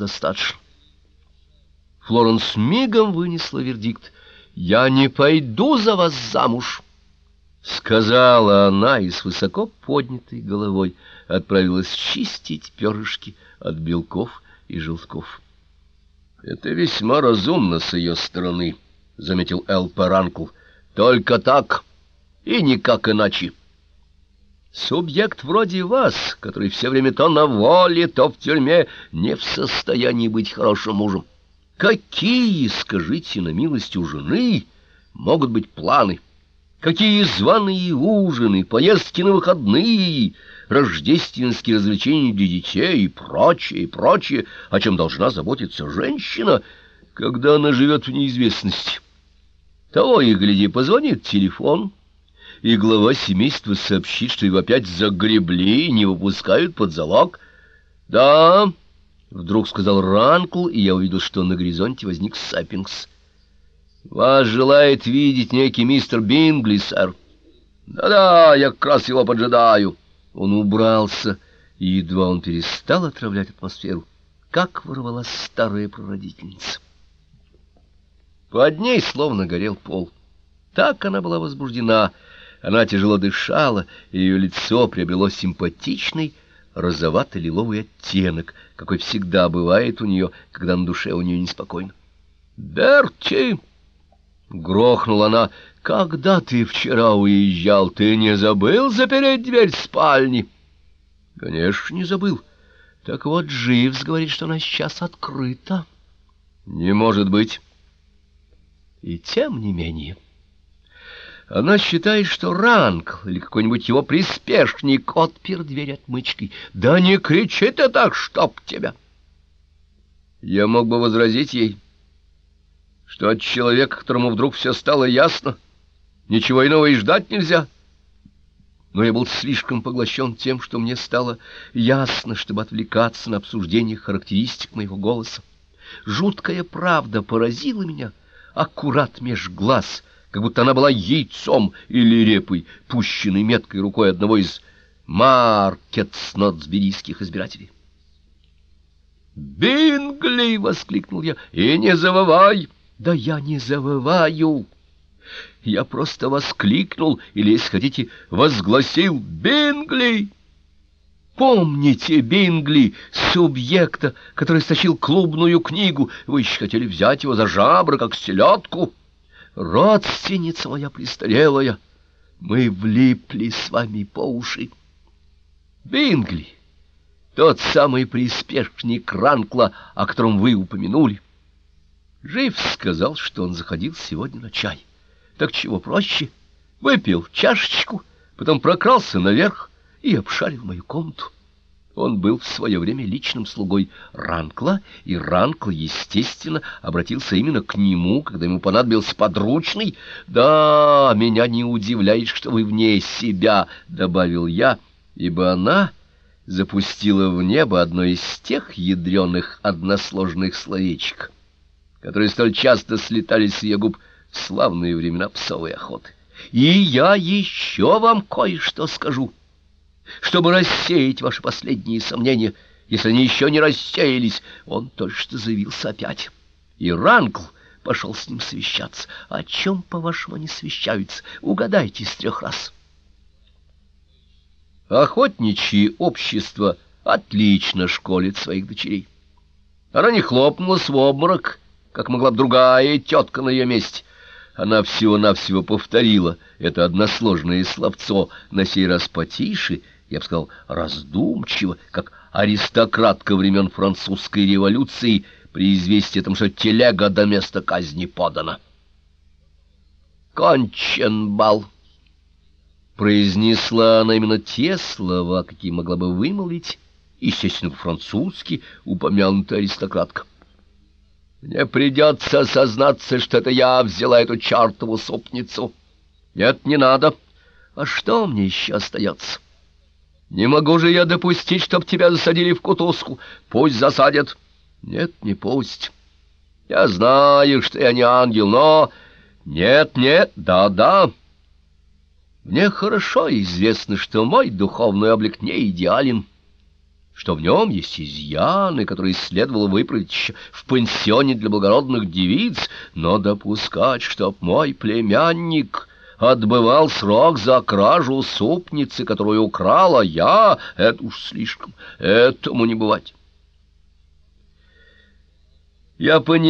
достаточно. Флоренс мигом вынесла вердикт. «Я не пойду за вас замуж!» Сказала она и с высоко поднятой головой отправилась чистить перышки от белков и желтков. «Это весьма разумно с ее стороны», — заметил Эл Паранкл. «Только так и никак иначе». Субъект вроде вас, который все время то на воле, то в тюрьме, не в состоянии быть хорошим мужем. Какие, скажите на милость у жены, могут быть планы? Какие званые ужины, поездки на выходные, рождественские развлечения для детей и прочее, и прочее, о чем должна заботиться женщина, когда она живет в неизвестности. Того и гляди, позвонит телефон, и глава семейства сообщит, что его опять загребли и не выпускают под залог. «Да», — вдруг сказал Ранкл, и я увидел, что на горизонте возник Саппингс. «Вас желает видеть некий мистер Бингли, сэр». «Да-да, я как раз его поджидаю». Он убрался, и едва он перестал отравлять атмосферу, как ворвалась старая прародительница. Под ней словно горел пол. Так она была возбуждена — она тяжело дышала, и ее лицо приобрело симпатичный розовато-лиловый оттенок, какой всегда бывает у нее, когда на душе у нее неспокойно. «Берти!» — грохнула она. «Когда ты вчера уезжал, ты не забыл запереть дверь спальни?» «Конечно, не забыл. Так вот, Дживс говорит, что она сейчас открыта». «Не может быть». «И тем не менее...» Она считает, что Ранг или какой-нибудь его приспешник отпер дверь отмычкой. Да не кричи ты так, чтоб тебя! Я мог бы возразить ей, что от человека, которому вдруг все стало ясно, ничего иного и ждать нельзя. Но я был слишком поглощен тем, что мне стало ясно, чтобы отвлекаться на обсуждение характеристик моего голоса. Жуткая правда поразила меня аккурат меж глаз — как будто она была яйцом или репой, пущенной меткой рукой одного из маркетснотсберийских избирателей. «Бингли!» — воскликнул я. «И не завывай!» «Да я не завываю!» Я просто воскликнул, или, если хотите, возгласил «Бингли!» Помните Бингли, субъекта, который стащил клубную книгу? Вы еще хотели взять его за жабры, как селедку?» Родственница моя престарелая, мы влипли с вами по уши. Бингли, тот самый приспешник Ранкла, о котором вы упомянули. Жив сказал, что он заходил сегодня на чай. Так чего проще? Выпил чашечку, потом прокрался наверх и обшарил мою комнату. Он был в свое время личным слугой Ранкла, и Ранкл, естественно, обратился именно к нему, когда ему понадобился подручный. «Да, меня не удивляет, что вы вне себя», — добавил я, ибо она запустила в небо одно из тех ядреных односложных словечек, которые столь часто слетали с ее губ в славные времена псовой охоты. «И я еще вам кое-что скажу» чтобы рассеять ваши последние сомнения, если они еще не рассеялись. Он только что заявился опять. И Ранкл пошел с ним совещаться. О чем, по-вашему, они совещаются? Угадайте с трех раз. Охотничье общество отлично школит своих дочерей. Она не хлопнулась в обморок, как могла бы другая тетка на ее месте. Она всего-навсего повторила это односложное словцо, на сей раз потише я бы сказал, раздумчиво, как аристократка времен французской революции при известии о том, что телега до места казни подана. «Кончен бал!» Произнесла она именно те слова, какие могла бы вымолвить, естественно, по-французски, упомянутая аристократка. «Мне придется сознаться, что это я взяла эту чартову супницу. Нет, не надо. А что мне еще остается?» Не могу же я допустить, чтоб тебя засадили в кутузку. Пусть засадят. Нет, не пусть. Я знаю, что я не ангел, но... Нет, нет, да-да. Мне хорошо известно, что мой духовный облик не идеален, что в нем есть изъяны, которые следовало выправить в пансионе для благородных девиц, но допускать, чтоб мой племянник отбывал срок за кражу супницы, которую украла я, это уж слишком, этому не бывать. Я понимаю,